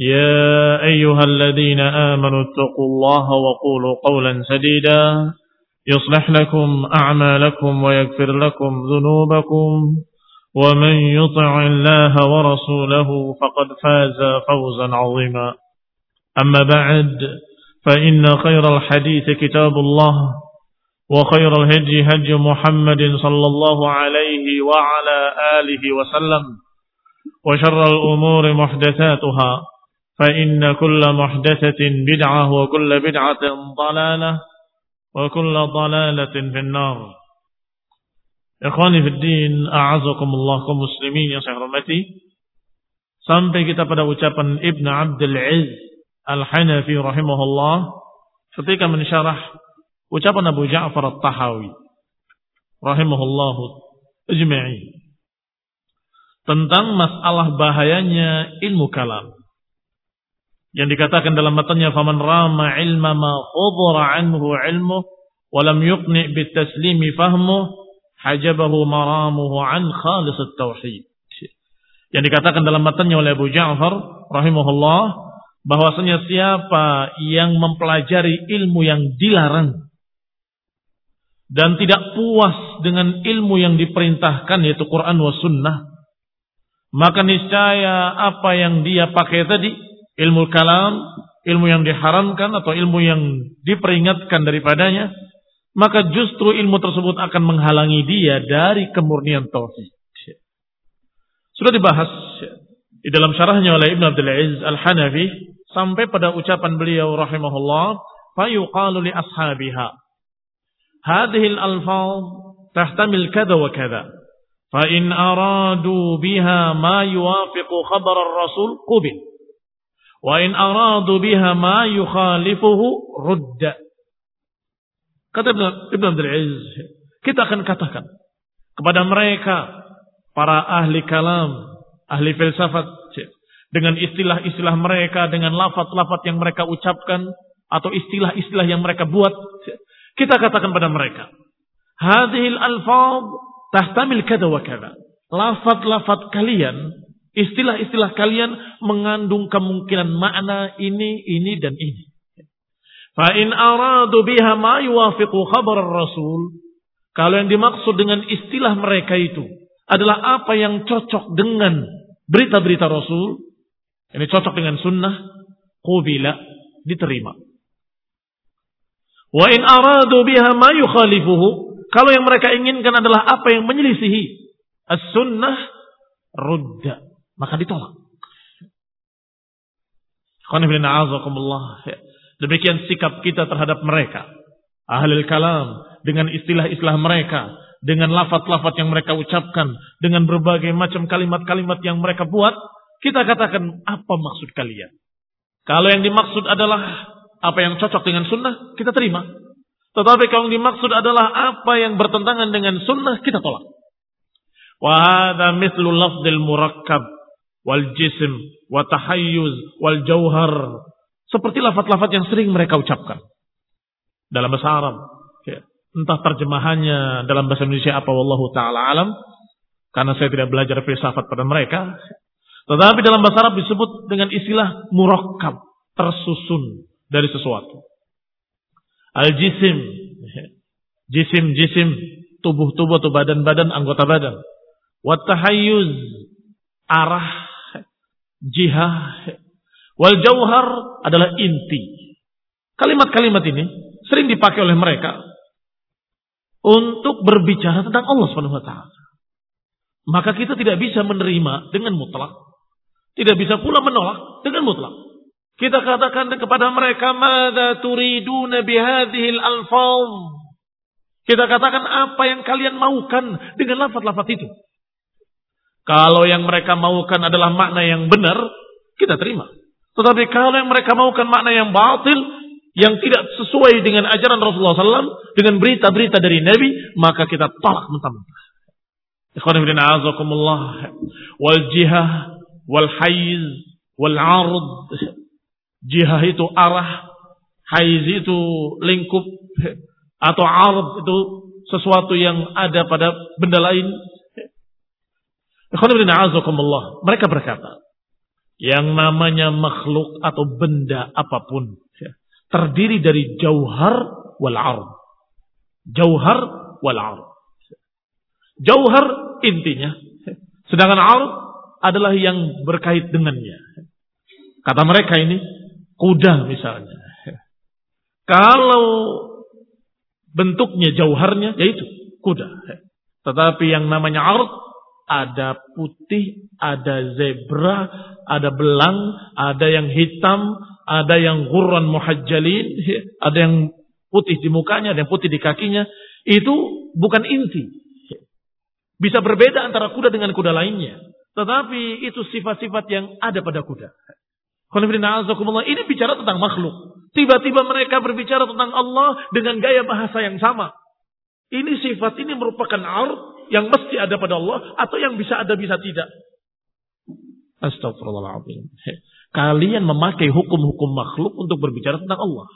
يا أيها الذين آمنوا اتقوا الله وقولوا قولا سديدا يصلح لكم أعمالكم ويغفر لكم ذنوبكم ومن يطع الله ورسوله فقد فاز فوزا عظيما. أما بعد فإن خير الحديث كتاب الله وخير الهدي هدي محمد صلى الله عليه وعلى آله وسلم وشر الأمور محدثاتها. فإن كل محدثة بدعة وكل بدعة ضلالة وكل ضلالة في النار Ikhwani fi din, a'azakumullah kaum muslimin yang saya. Sampai kita pada ucapan Ibn Abdul Aziz Al-Hanafi rahimahullah ketika mensyarah ucapan Abu Ja'far At-Tahawi rahimahullah ajma'in tentang masalah bahayanya ilmu kalam. Yang dikatakan dalam matanya faman rama ilma ma khudra anhu ilmu wa lam yuqni bitaslimi fahmu hajabahu maramuhu an khalis tauhid. Yang dikatakan dalam matanya oleh Abu Ja'far rahimahullah bahwasanya siapa yang mempelajari ilmu yang dilarang dan tidak puas dengan ilmu yang diperintahkan yaitu Quran wa sunnah maka niscaya apa yang dia pakai tadi ilmu kalam ilmu yang diharamkan atau ilmu yang diperingatkan daripadanya maka justru ilmu tersebut akan menghalangi dia dari kemurnian tauhid. Sudah dibahas di dalam syarahnya oleh Ibn Abdul Aziz Al-Hanafi sampai pada ucapan beliau rahimahullah, fayuqalu li ashabiha hadhihi al-alfaz tahtamil kada wa kada fa in aradu biha ma yuwafiqu khabar ar-rasul qubil wa in aradu biha ma yukhalifuhu rudda Kata Ibn Abdul Aziz, kita akan katakan kepada mereka, para ahli kalam, ahli filsafat, dengan istilah-istilah mereka, dengan lafat-lafat yang mereka ucapkan, atau istilah-istilah yang mereka buat, kita katakan pada mereka, hadhil alfad tahtamil kada wa kada. Lafat-lafat kalian, istilah-istilah kalian mengandung kemungkinan makna ini, ini, dan ini. Fa'in aradu biha ma yuwafiqu khabar rasul. Kalau yang dimaksud dengan istilah mereka itu adalah apa yang cocok dengan berita-berita Rasul. Ini cocok dengan sunnah. Qubila. Diterima. Wa in aradu biha ma yukhalifuhu. Kalau yang mereka inginkan adalah apa yang menyelisihi. As-sunnah. Rudda. Maka ditolak. Azakumullah. Demikian sikap kita terhadap mereka. Ahlul kalam dengan istilah-istilah mereka, dengan lafat-lafat yang mereka ucapkan, dengan berbagai macam kalimat-kalimat yang mereka buat, kita katakan apa maksud kalian? Kalau yang dimaksud adalah apa yang cocok dengan sunnah, kita terima. Tetapi kalau yang dimaksud adalah apa yang bertentangan dengan sunnah, kita tolak. Wahada mithlu lafdil murakkab wal jism wa tahayyuz wal jauhar seperti lafat-lafat yang sering mereka ucapkan. Dalam bahasa Arab. Ya. Entah terjemahannya dalam bahasa Indonesia apa wallahu ta'ala alam. Karena saya tidak belajar filsafat pada mereka. Tetapi dalam bahasa Arab disebut dengan istilah murakkab, tersusun dari sesuatu. Al-jisim, jisim-jisim, tubuh-tubuh atau badan-badan, anggota badan. Wattahayyuz, arah, jihah. Wal jauhar adalah inti. Kalimat-kalimat ini sering dipakai oleh mereka untuk berbicara tentang Allah Subhanahu wa taala. Maka kita tidak bisa menerima dengan mutlak. Tidak bisa pula menolak dengan mutlak. Kita katakan kepada mereka, "Mada turiduna bihadhil alfaz?" Kita katakan apa yang kalian maukan dengan lafaz-lafaz itu. Kalau yang mereka maukan adalah makna yang benar, kita terima. Tetapi kalau yang mereka maukan makna yang batil, yang tidak sesuai dengan ajaran Rasulullah SAW, dengan berita-berita dari Nabi, maka kita tolak mentah-mentah. Ikhwanifidin a'azakumullah. Wal jihah, wal haiz, wal ard. Jihah itu arah, haiz itu lingkup, atau ard itu sesuatu yang ada pada benda lain. Mereka berkata, yang namanya makhluk atau benda apa pun terdiri dari jauhar wal ard. Jauhar wal ard. Jauhar intinya. Sedangkan arud adalah yang berkait dengannya. Kata mereka ini, kuda misalnya. Kalau bentuknya jauharnya, yaitu kuda. Tetapi yang namanya arud, ada putih, ada zebra, ada belang, ada yang hitam, ada yang gurran muhajjalin, ada yang putih di mukanya, ada yang putih di kakinya. Itu bukan inti. Bisa berbeda antara kuda dengan kuda lainnya. Tetapi itu sifat-sifat yang ada pada kuda. Ini bicara tentang makhluk. Tiba-tiba mereka berbicara tentang Allah dengan gaya bahasa yang sama. Ini sifat ini merupakan art yang mesti ada pada Allah atau yang bisa ada bisa tidak. Astagfirullahaladzim. Kalian memakai hukum-hukum makhluk untuk berbicara tentang Allah.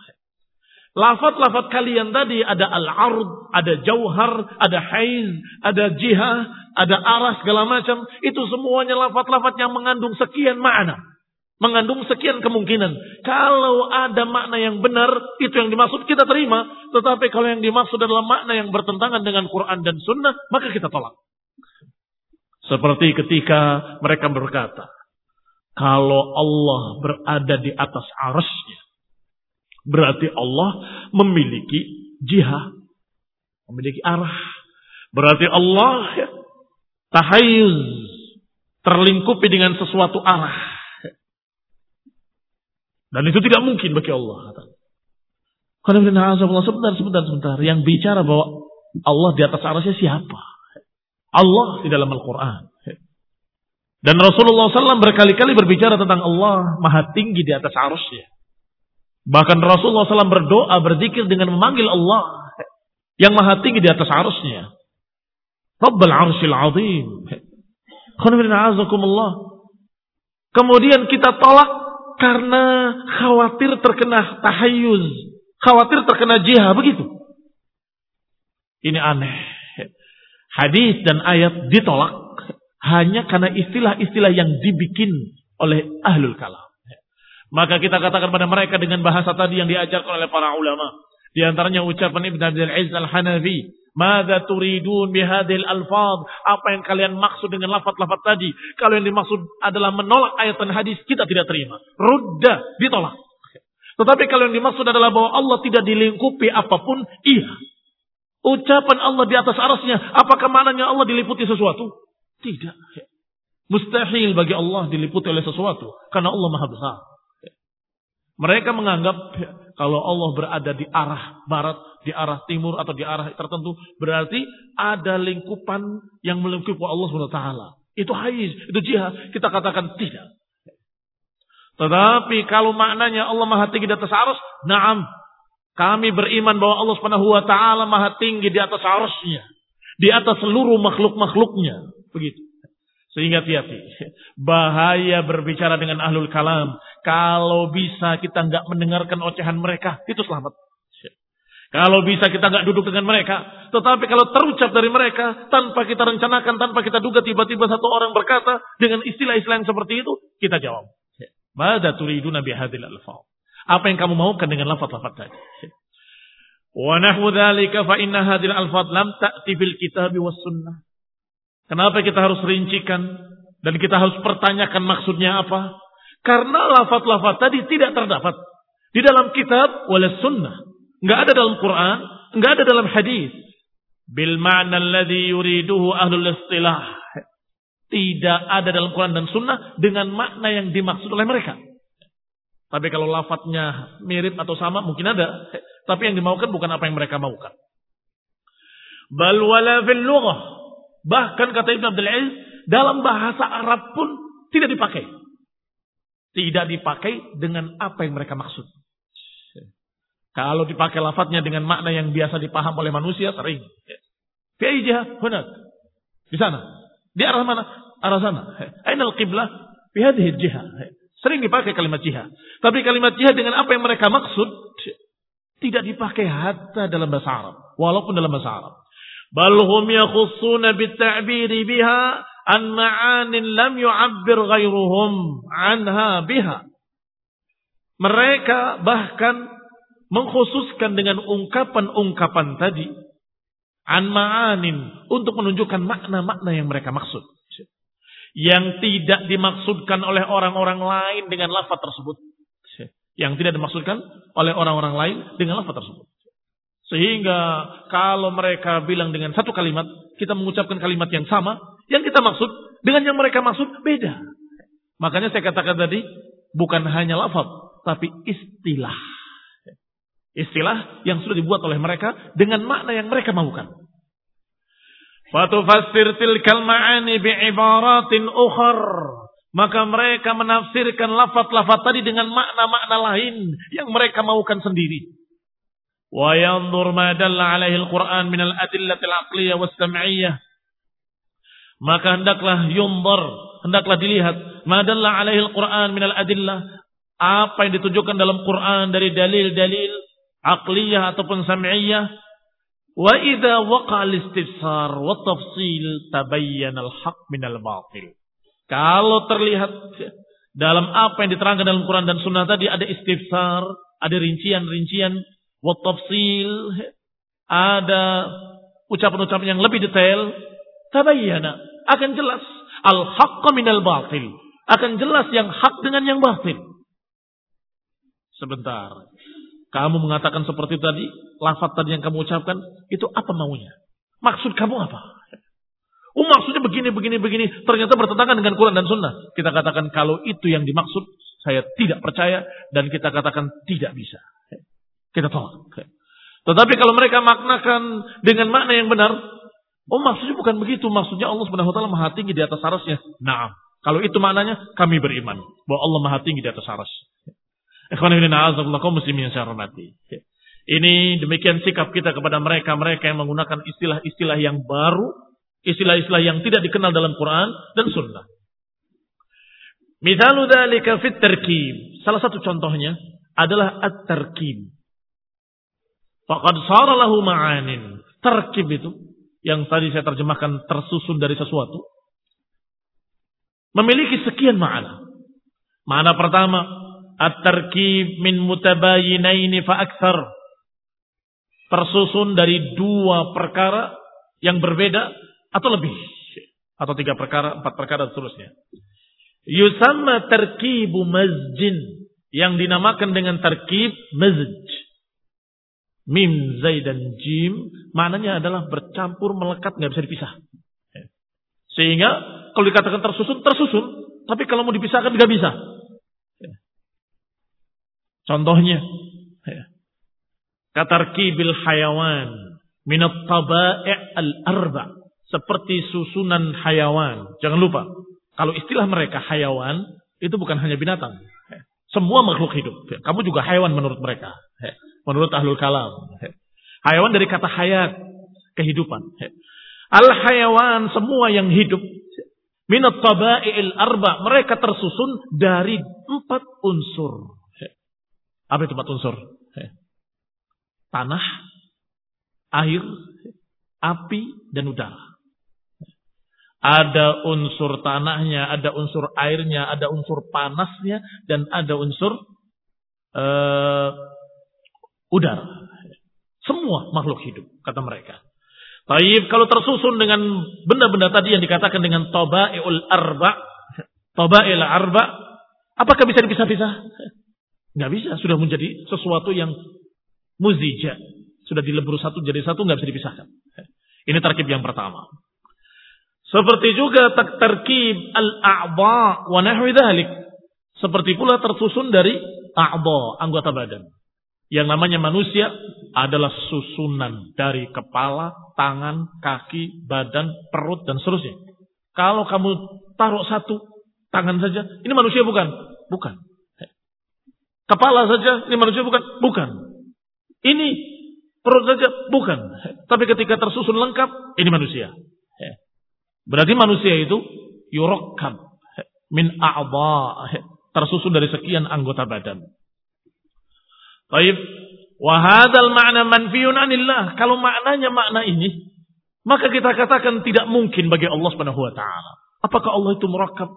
Lafat-lafat kalian tadi ada al-ard, ada jauhar, ada haiz, ada jihah, ada arah segala macam. Itu semuanya lafat-lafat yang mengandung sekian makna. Mengandung sekian kemungkinan. Kalau ada makna yang benar, itu yang dimaksud kita terima. Tetapi kalau yang dimaksud adalah makna yang bertentangan dengan Quran dan Sunnah, maka kita tolak. Seperti ketika mereka berkata, kalau Allah berada di atas arasnya, Berarti Allah memiliki jihad. Memiliki arah. Berarti Allah tahayuz. Terlingkupi dengan sesuatu arah. Dan itu tidak mungkin bagi Allah. Sebentar, sebentar, sebentar. Yang bicara bahwa Allah di atas arasnya siapa? Allah di dalam Al-Quran. Dan Rasulullah SAW berkali-kali berbicara tentang Allah maha tinggi di atas arusnya. Bahkan Rasulullah SAW berdoa, berzikir dengan memanggil Allah yang maha tinggi di atas arusnya. Rabbal arshil azim. Kemudian kita tolak karena khawatir terkena tahayyuz. Khawatir terkena jihad. Begitu. Ini aneh. Hadis dan ayat ditolak hanya karena istilah-istilah yang dibikin oleh ahlul kalam. Maka kita katakan pada mereka dengan bahasa tadi yang diajarkan oleh para ulama. Di antaranya ucapan Ibn Abdul Aziz Al-Hanafi. Mada turidun bihadil alfad. Apa yang kalian maksud dengan lafad-lafad tadi. Kalau yang dimaksud adalah menolak ayat dan hadis, kita tidak terima. Rudda, ditolak. Tetapi kalau yang dimaksud adalah bahwa Allah tidak dilingkupi apa pun, iya. Ucapan Allah di atas arasnya, apakah maknanya Allah diliputi sesuatu? Tidak. Mustahil bagi Allah diliputi oleh sesuatu. Karena Allah maha besar. Mereka menganggap kalau Allah berada di arah barat, di arah timur atau di arah tertentu, berarti ada lingkupan yang melingkupi Allah SWT. Itu haiz, itu jihad. Kita katakan tidak. Tetapi kalau maknanya Allah maha tinggi di atas arus, naam. Kami beriman bahwa Allah Subhanahu wa taala maha tinggi di atas arusnya, di atas seluruh makhluk-makhluknya. Begitu. Sehingga hati-hati. Bahaya berbicara dengan ahlul kalam. Kalau bisa kita nggak mendengarkan ocehan mereka, itu selamat. Kalau bisa kita nggak duduk dengan mereka, tetapi kalau terucap dari mereka tanpa kita rencanakan, tanpa kita duga tiba-tiba satu orang berkata dengan istilah-istilah yang seperti itu, kita jawab. Mada turidu nabi hadil alfa. Apa yang kamu maukan dengan lafaz-lafaz tadi? Wa nahwu dzalika fa inna hadil alfaz lam ta'ti fil kitab was sunnah. Kenapa kita harus rincikan dan kita harus pertanyakan maksudnya apa? Karena lafaz-lafaz tadi tidak terdapat di dalam kitab wala sunnah Enggak ada dalam Quran, enggak ada dalam hadis. Bil ma'na alladhi yuriduhu ahlul istilah. Tidak ada dalam Quran dan Sunnah dengan makna yang dimaksud oleh mereka. Tapi kalau lafadznya mirip atau sama mungkin ada. Tapi yang dimaukan bukan apa yang mereka maukan. Bal wala. Bahkan kata Ibn Abdul Aziz, dalam bahasa Arab pun tidak dipakai. Tidak dipakai dengan apa yang mereka maksud. Kalau dipakai lafadznya dengan makna yang biasa dipaham oleh manusia sering. Fi jihah hunat. Di sana. Di arah mana? Arah sana. Ainal qiblah fi hadhihi jihah. Sering dipakai kalimat jihah. Tapi kalimat jihah dengan apa yang mereka maksud tidak dipakai hatta dalam bahasa Arab, walaupun dalam bahasa Arab. Bal hum yakhussuna bit-ta'biri biha an ma'anin lam yu'abbir ghairuhum anha biha. Mereka bahkan mengkhususkan dengan ungkapan-ungkapan tadi. An ma'anin untuk menunjukkan makna-makna yang mereka maksud. Yang tidak dimaksudkan oleh orang-orang lain dengan lafaz tersebut. Yang tidak dimaksudkan oleh orang-orang lain dengan lafaz tersebut sehingga kalau mereka bilang dengan satu kalimat kita mengucapkan kalimat yang sama yang kita maksud dengan yang mereka maksud beda makanya saya katakan tadi bukan hanya lafaz tapi istilah Istilah yang sudah dibuat oleh mereka dengan makna yang mereka mahukan. Fatufassir tilkal ma'ani bi'ibaratin ukhar. Maka mereka menafsirkan lafat-lafat tadi dengan makna-makna lain yang mereka mahukan sendiri. Ma dalla alaihi al-Qur'an min al-adillatil aqliyah was sam'iyah. Maka hendaklah yunzar, hendaklah dilihat ma dalla alaihi al-Qur'an min al-adillah. Apa yang ditunjukkan dalam Quran dari dalil-dalil aqliyah ataupun sam'iyah wa idza waqa al-istifsar wa tafsil tabayyana al-haq min al-batil. Kalau terlihat dalam apa yang diterangkan dalam Quran dan Sunnah tadi ada istifsar ada rincian-rincian wa tafsil ada ucapan-ucapan yang lebih detail tabayyana akan jelas al-haqq min al-batil akan jelas yang hak dengan yang batil sebentar kamu mengatakan seperti tadi, lafaz tadi yang kamu ucapkan, itu apa maunya? Maksud kamu apa? Oh maksudnya begini, begini, begini. Ternyata bertentangan dengan Quran dan Sunnah. Kita katakan kalau itu yang dimaksud, saya tidak percaya. Dan kita katakan tidak bisa. Kita tolak. Tetapi kalau mereka maknakan dengan makna yang benar, oh maksudnya bukan begitu. Maksudnya Allah Subhanahu Wa Taala maha tinggi di atas arasnya. Nah, kalau itu maknanya, kami beriman bahwa Allah maha tinggi di atas aras. Ini demikian sikap kita kepada mereka-mereka yang menggunakan istilah-istilah yang baru, istilah-istilah yang tidak dikenal dalam Quran dan Sunnah. Dzalika fit tarkib. Salah satu contohnya adalah at-tarkib. Faqad sara lahu ma'anin. Tarkib itu yang tadi saya terjemahkan tersusun dari sesuatu memiliki sekian makna. Makna pertama At-tarkib min mutabayinaini fa akthar. Tersusun dari dua perkara yang berbeda atau lebih. Atau tiga perkara, empat perkara dan seterusnya. Yusamma tarkibu mazjin. Yang dinamakan dengan tarkib mazj. Mim, zai, dan jim. Maknanya adalah bercampur, melekat, nggak bisa dipisah. Sehingga kalau dikatakan tersusun, tersusun. Tapi kalau mau dipisahkan nggak bisa. Contohnya, ya. katarkibil hayawan minat tabai' al-arba seperti susunan hayawan. Jangan lupa, kalau istilah mereka hayawan itu bukan hanya binatang. Semua makhluk hidup. Kamu juga hayawan menurut mereka. Menurut ahlul kalam. Hayawan dari kata hayat, kehidupan. Al-hayawan semua yang hidup minat taba'i'il arba mereka tersusun dari empat unsur apa itu empat unsur? Tanah, air, api, dan udara. Ada unsur tanahnya, ada unsur airnya, ada unsur panasnya, dan ada unsur uh, udara. Semua makhluk hidup, kata mereka. Taib kalau tersusun dengan benda-benda tadi yang dikatakan dengan toba'il arba, toba'il arba, apakah bisa dipisah-pisah? Nggak bisa, sudah menjadi sesuatu yang muzija. Sudah dilebur satu jadi satu, nggak bisa dipisahkan. Ini terkib yang pertama. Seperti juga terkib al-a'ba wa nahwi dhalik. Seperti pula tersusun dari a'ba, anggota badan. Yang namanya manusia adalah susunan dari kepala, tangan, kaki, badan, perut, dan seterusnya. Kalau kamu taruh satu tangan saja, ini manusia bukan? Bukan. Kepala saja, ini manusia bukan? Bukan. Ini perut saja, bukan. Tapi ketika tersusun lengkap, ini manusia. Berarti manusia itu yurokkab min a'ba tersusun dari sekian anggota badan. Baik. Wahadal makna manfiun anillah. Kalau maknanya makna ini, maka kita katakan tidak mungkin bagi Allah Subhanahu wa taala. Apakah Allah itu murakab?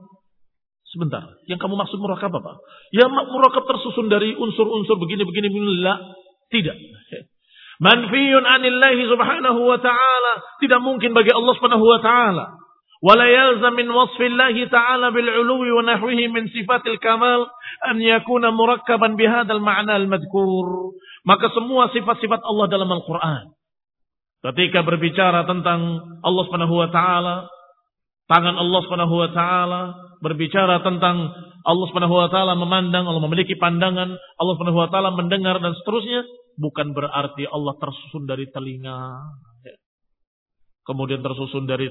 Sebentar, yang kamu maksud murakab apa? Ya murakab tersusun dari unsur-unsur begini-begini begini. Tidak. Manfiun anillahi subhanahu wa ta'ala. Tidak mungkin bagi Allah subhanahu wa ta'ala. ولا يلزم من وصف الله تعالى بالعلو ونحوه من صفات الكمال أن يكون مركبا بهذا المعنى المذكور maka semua sifat-sifat Allah dalam Al-Quran ketika berbicara tentang Allah Subhanahu wa taala tangan Allah Subhanahu wa taala berbicara tentang Allah Subhanahu wa taala memandang Allah memiliki pandangan Allah Subhanahu wa taala mendengar dan seterusnya bukan berarti Allah tersusun dari telinga kemudian tersusun dari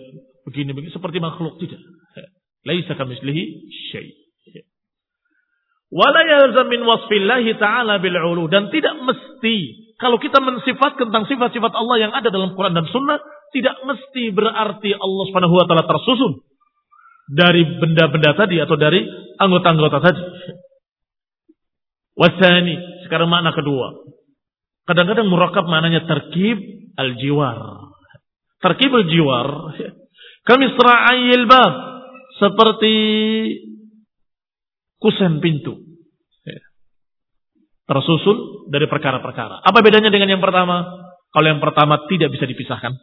begini-begini seperti makhluk tidak. Laisa kamislihi syai. Wala yalzam min wasfillahi ta'ala bil ulu dan tidak mesti kalau kita mensifatkan tentang sifat-sifat Allah yang ada dalam Quran dan Sunnah tidak mesti berarti Allah Subhanahu wa taala tersusun dari benda-benda tadi atau dari anggota-anggota tadi. Wasani, sekarang makna kedua. Kadang-kadang murakab maknanya terkib al-jiwar. Terkibul jiwar. Kami sera'ayil bab. Seperti kusen pintu. Tersusun dari perkara-perkara. Apa bedanya dengan yang pertama? Kalau yang pertama tidak bisa dipisahkan.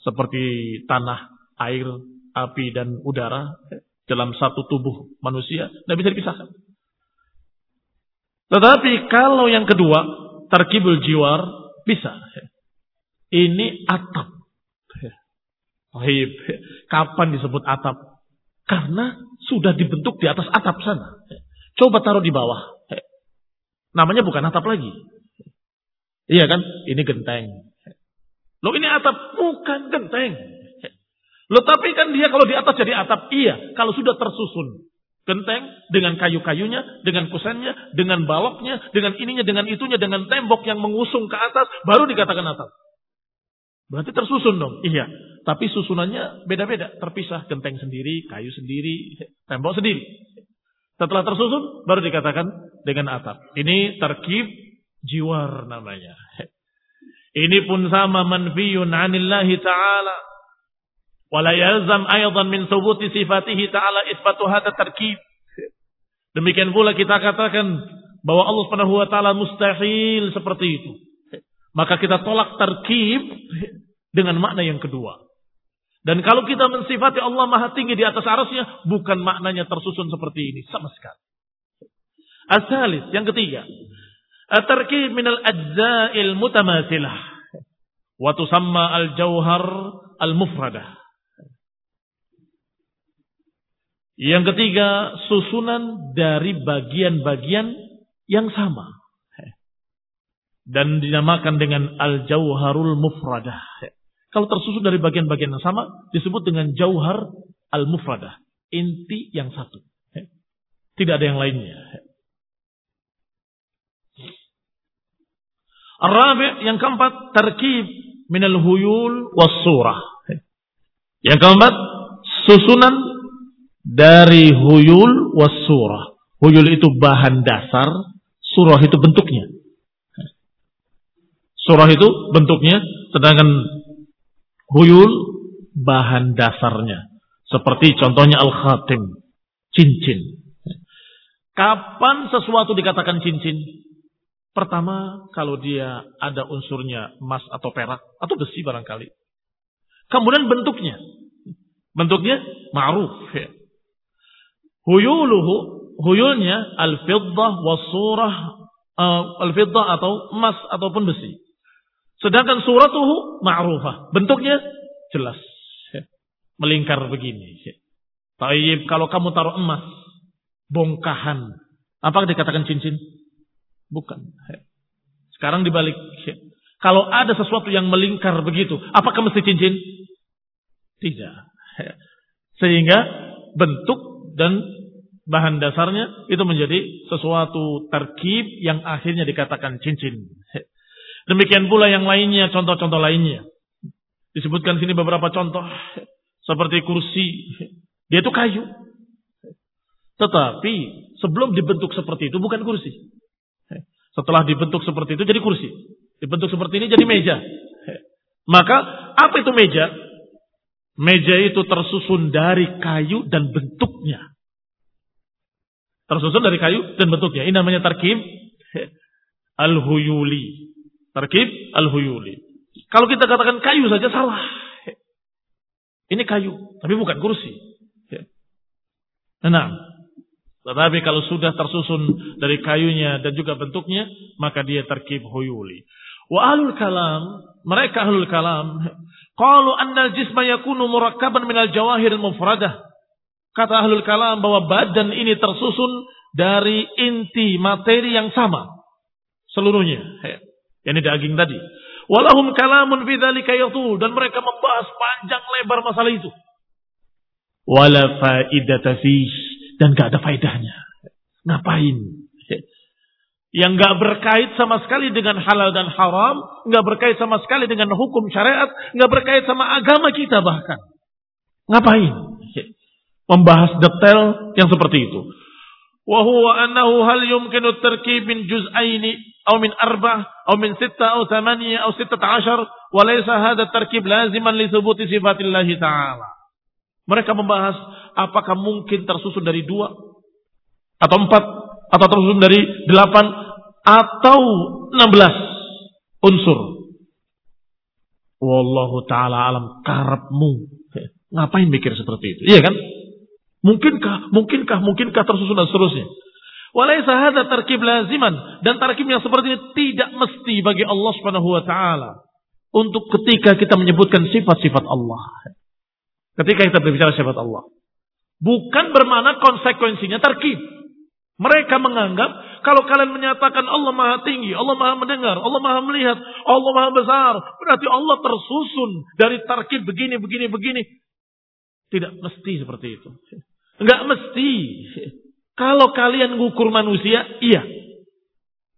Seperti tanah, air, api, dan udara. Dalam satu tubuh manusia. Tidak bisa dipisahkan. Tetapi kalau yang kedua, terkibul jiwar, bisa. Ini atap. Baik. Kapan disebut atap? Karena sudah dibentuk di atas atap sana. Coba taruh di bawah. Namanya bukan atap lagi. Iya kan? Ini genteng. Loh ini atap? Bukan genteng. Loh tapi kan dia kalau di atas jadi atap. Iya. Kalau sudah tersusun. Genteng dengan kayu-kayunya, dengan kusennya, dengan baloknya, dengan ininya, dengan itunya, dengan tembok yang mengusung ke atas, baru dikatakan atap. Berarti tersusun dong. Iya. Tapi susunannya beda-beda. Terpisah. Genteng sendiri, kayu sendiri, tembok sendiri. Setelah tersusun, baru dikatakan dengan atap. Ini terkib jiwar namanya. Ini pun sama manfiyun anillahi ta'ala. Wala yalzam aydan min subuti sifatihi ta'ala isbatu hadha terkib. Demikian pula kita katakan bahwa Allah Subhanahu wa taala mustahil seperti itu. Maka kita tolak terkib dengan makna yang kedua. Dan kalau kita mensifati Allah maha tinggi di atas arasnya, bukan maknanya tersusun seperti ini. Sama sekali. Asalis, yang ketiga. At-tarkib minal ajza'il mutamasilah. Wa tusamma al-jauhar al-mufradah. Yang ketiga, susunan dari bagian-bagian yang sama dan dinamakan dengan al-jauharul mufradah. Kalau tersusun dari bagian-bagian yang sama disebut dengan jauhar al-mufradah, inti yang satu. Tidak ada yang lainnya. Arabi yang keempat terkib minal huyul was surah. Yang keempat susunan dari huyul was surah. Huyul itu bahan dasar, surah itu bentuknya Surah itu bentuknya, sedangkan huyul bahan dasarnya. Seperti contohnya al-khatim, cincin. Kapan sesuatu dikatakan cincin? Pertama, kalau dia ada unsurnya emas atau perak atau besi barangkali. Kemudian bentuknya. Bentuknya ma'ruf. Ya. Huyuluhu, huyulnya al-fiddah surah uh, al-fiddah atau emas ataupun besi. Sedangkan suratuhu ma'rufah. Bentuknya jelas. Melingkar begini. Taib kalau kamu taruh emas, bongkahan. Apa dikatakan cincin? Bukan. Sekarang dibalik. Kalau ada sesuatu yang melingkar begitu, apakah mesti cincin? Tidak. Sehingga bentuk dan bahan dasarnya itu menjadi sesuatu terkib yang akhirnya dikatakan cincin. Demikian pula yang lainnya, contoh-contoh lainnya. Disebutkan sini beberapa contoh seperti kursi. Dia itu kayu. Tetapi sebelum dibentuk seperti itu bukan kursi. Setelah dibentuk seperti itu jadi kursi. Dibentuk seperti ini jadi meja. Maka apa itu meja? Meja itu tersusun dari kayu dan bentuknya. Tersusun dari kayu dan bentuknya. Ini namanya tarkib al-huyuli. Tarkib al-huyuli. Kalau kita katakan kayu saja salah. Ini kayu, tapi bukan kursi. Nah, tetapi kalau sudah tersusun dari kayunya dan juga bentuknya, maka dia tarkib huyuli. Wa ahlul kalam, mereka ahlul kalam, qalu anna al-jisma yakunu murakkaban minal jawahir mufradah. Kata ahlul kalam bahwa badan ini tersusun dari inti materi yang sama. Seluruhnya. Ini daging tadi. Walahum kalamun fi dzalika dan mereka membahas panjang lebar masalah itu. Wala faidata dan gak ada faedahnya. Ngapain? Yang gak berkait sama sekali dengan halal dan haram, gak berkait sama sekali dengan hukum syariat, gak berkait sama agama kita bahkan. Ngapain? membahas detail yang seperti itu. وهو أنه هل يمكن التركيب من جزئين أو من أربع أو من ستة أو ثمانية أو ستة عشر وليس هذا التركيب لازما لثبوت صفات الله تعالى mereka membahas apakah mungkin tersusun dari dua atau empat atau tersusun dari delapan atau enam belas unsur. Wallahu taala alam karepmu. Ngapain mikir seperti itu? Iya kan? Mungkinkah, mungkinkah, mungkinkah tersusun dan seterusnya. Walaysa hadza tarkib laziman dan tarkib yang seperti ini tidak mesti bagi Allah Subhanahu wa taala untuk ketika kita menyebutkan sifat-sifat Allah. Ketika kita berbicara sifat Allah. Bukan bermakna konsekuensinya tarkib. Mereka menganggap kalau kalian menyatakan Allah maha tinggi, Allah maha mendengar, Allah maha melihat, Allah maha besar. Berarti Allah tersusun dari tarkib begini, begini, begini. Tidak mesti seperti itu. Enggak mesti. Kalau kalian ngukur manusia, iya.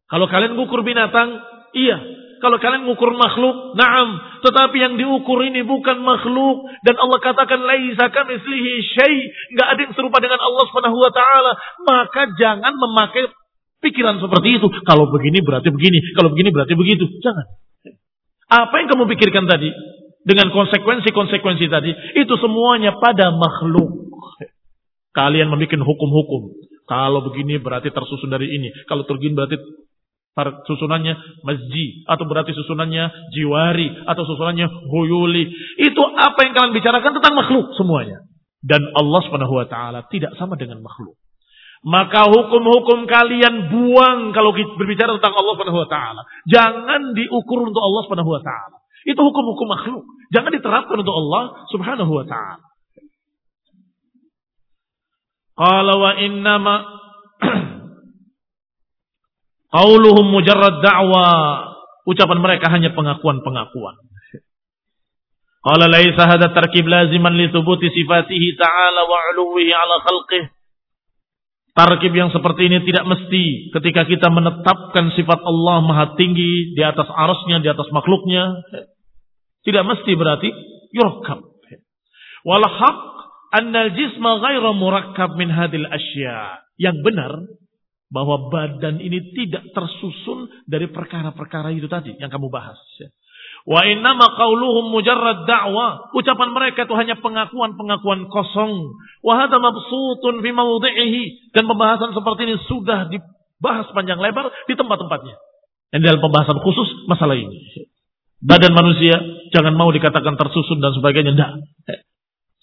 Kalau kalian ngukur binatang, iya. Kalau kalian ngukur makhluk, naam. Tetapi yang diukur ini bukan makhluk. Dan Allah katakan, Laisa kamislihi syai. Enggak ada yang serupa dengan Allah subhanahu wa ta'ala. Maka jangan memakai pikiran seperti itu. Kalau begini berarti begini. Kalau begini berarti begitu. Jangan. Apa yang kamu pikirkan tadi? Dengan konsekuensi-konsekuensi tadi. Itu semuanya pada makhluk. Kalian membuat hukum-hukum. Kalau begini berarti tersusun dari ini. Kalau turgin berarti susunannya masjid. Atau berarti susunannya jiwari. Atau susunannya huyuli. Itu apa yang kalian bicarakan tentang makhluk semuanya. Dan Allah subhanahu wa ta'ala tidak sama dengan makhluk. Maka hukum-hukum kalian buang kalau berbicara tentang Allah subhanahu wa ta'ala. Jangan diukur untuk Allah subhanahu wa ta'ala. Itu hukum-hukum makhluk. Jangan diterapkan untuk Allah subhanahu wa ta'ala. Qala wa innama qauluhum mujarrad da'wa. Ucapan mereka hanya pengakuan-pengakuan. Qala laisa hadha tarkib laziman li thubuti sifatihi ta'ala wa 'uluwihi 'ala khalqih. Tarkib yang seperti ini tidak mesti ketika kita menetapkan sifat Allah maha tinggi di atas arasnya, di atas makhluknya. Tidak mesti berarti yurkab. Wal haq annal jisma ghaira murakkab min hadil asya. Yang benar Bahwa badan ini tidak tersusun dari perkara-perkara itu tadi yang kamu bahas. Wa innama qauluhum mujarrad da'wa. Ucapan mereka itu hanya pengakuan-pengakuan kosong. Wa hadha mabsutun fi mawdi'ihi. Dan pembahasan seperti ini sudah dibahas panjang lebar di tempat-tempatnya. Dan dalam pembahasan khusus masalah ini. Badan manusia jangan mau dikatakan tersusun dan sebagainya. Tidak.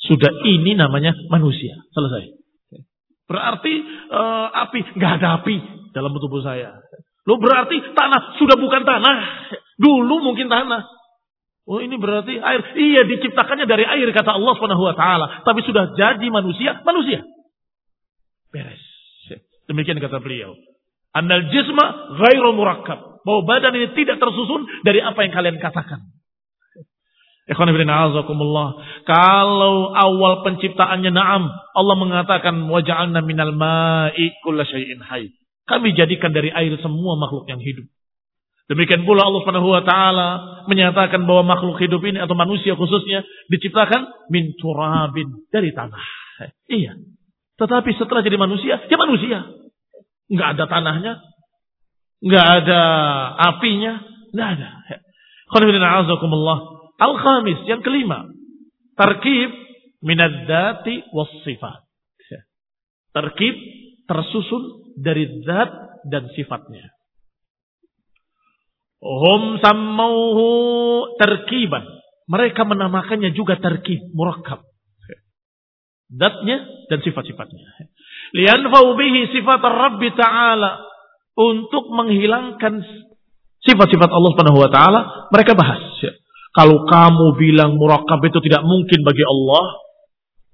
Sudah ini namanya manusia. Selesai. Berarti uh, api. Nggak ada api dalam tubuh saya. Lo berarti tanah sudah bukan tanah. Dulu mungkin tanah. Oh ini berarti air. Iya diciptakannya dari air kata Allah Subhanahu wa taala, tapi sudah jadi manusia, manusia. Beres. Demikian kata beliau. Annal jisma ghairu murakkab. Bahwa badan ini tidak tersusun dari apa yang kalian katakan. Kalau awal penciptaannya na'am, Allah mengatakan waja'alna minal ma'i kulla syai'in. Kami jadikan dari air semua makhluk yang hidup. Demikian pula Allah Subhanahu wa taala menyatakan bahwa makhluk hidup ini atau manusia khususnya diciptakan min turabin dari tanah. Iya. Tetapi setelah jadi manusia, ya manusia. Enggak ada tanahnya, enggak ada apinya, enggak ada. Al-khamis yang kelima, tarkib minad-dati was sifat. Tarkib tersusun dari zat dan sifatnya. Hum sammauhu terkiban. Mereka menamakannya juga terkib, murakkab. Zatnya dan sifat-sifatnya. Lianfau bihi sifat Rabbi Ta'ala. Untuk menghilangkan sifat-sifat Allah Subhanahu wa taala, mereka bahas. Kalau kamu bilang murakkab itu tidak mungkin bagi Allah,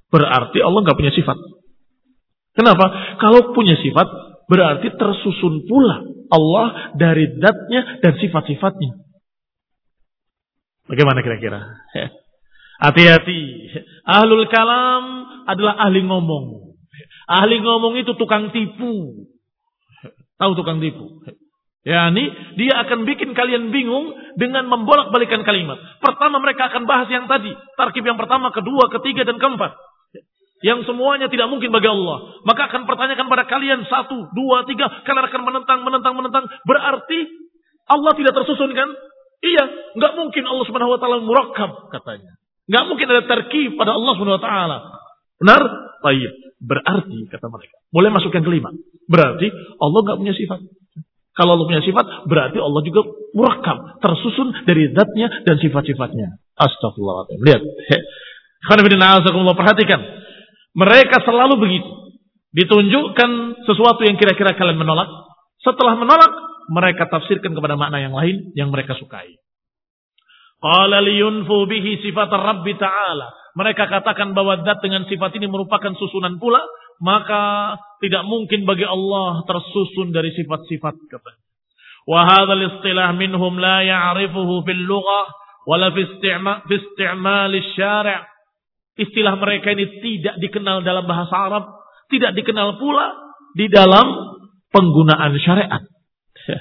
berarti Allah nggak punya sifat. Kenapa? Kalau punya sifat, berarti tersusun pula Allah dari datnya dan sifat-sifatnya. Bagaimana kira-kira? Hati-hati. Ahlul kalam adalah ahli ngomong. Ahli ngomong itu tukang tipu. Tahu tukang tipu? Ya, ini dia akan bikin kalian bingung dengan membolak-balikan kalimat. Pertama mereka akan bahas yang tadi. Tarkib yang pertama, kedua, ketiga, dan keempat. Yang semuanya tidak mungkin bagi Allah. Maka akan pertanyakan pada kalian satu, dua, tiga. Kalian akan menentang, menentang, menentang. Berarti Allah tidak tersusun kan? Iya, nggak mungkin Allah Subhanahu Wa Taala murakab katanya. Nggak mungkin ada terkib pada Allah Subhanahu Wa Taala. Benar? Baik. Berarti kata mereka. Boleh masuk yang kelima. Berarti Allah nggak punya sifat. Kalau Allah punya sifat, berarti Allah juga murakab, tersusun dari zatnya dan sifat-sifatnya. Astagfirullahaladzim. Lihat. Perhatikan. Mereka selalu begitu. Ditunjukkan sesuatu yang kira-kira kalian menolak. Setelah menolak, mereka tafsirkan kepada makna yang lain yang mereka sukai. Qala liyunfu sifat Rabbi Ta'ala. Mereka katakan bahwa zat dengan sifat ini merupakan susunan pula. Maka tidak mungkin bagi Allah tersusun dari sifat-sifat katanya. Istilah minhum la ya'rifuhu fil lughah wala fi isti'mal Istilah mereka ini tidak dikenal dalam bahasa Arab, tidak dikenal pula di dalam penggunaan syariat.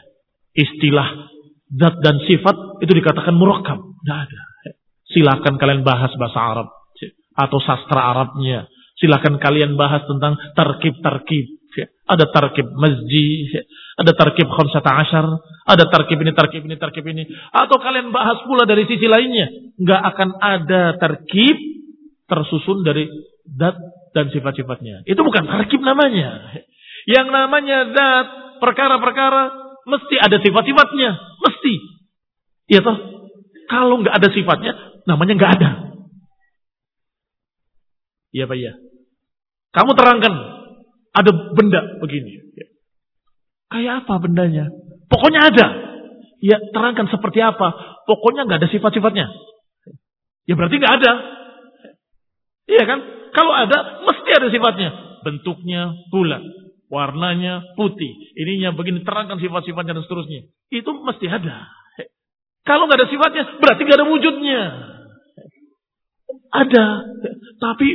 Istilah zat dan sifat itu dikatakan murakab. Tidak ada. Silahkan kalian bahas bahasa Arab atau sastra Arabnya. Silahkan kalian bahas tentang tarkib-tarkib. Ada tarkib masjid, ada tarkib khamsata asyar, ada tarkib ini, tarkib ini, tarkib ini. Atau kalian bahas pula dari sisi lainnya. Nggak akan ada tarkib tersusun dari zat dan sifat-sifatnya. Itu bukan tarkib namanya. Yang namanya zat, perkara-perkara, mesti ada sifat-sifatnya. Mesti. Ya toh? Kalau nggak ada sifatnya, namanya nggak ada. Iya Pak ya. Kamu terangkan, ada benda begini. Kayak apa bendanya? Pokoknya ada. Ya terangkan seperti apa. Pokoknya nggak ada sifat-sifatnya. Ya berarti nggak ada. Iya kan? Kalau ada, mesti ada sifatnya. Bentuknya bulat. Warnanya putih. Ininya begini terangkan sifat-sifatnya dan seterusnya. Itu mesti ada. Kalau nggak ada sifatnya, berarti nggak ada wujudnya. Ada. Tapi